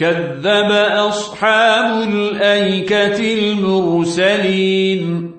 كذب أصحاب الأيكة المرسلين.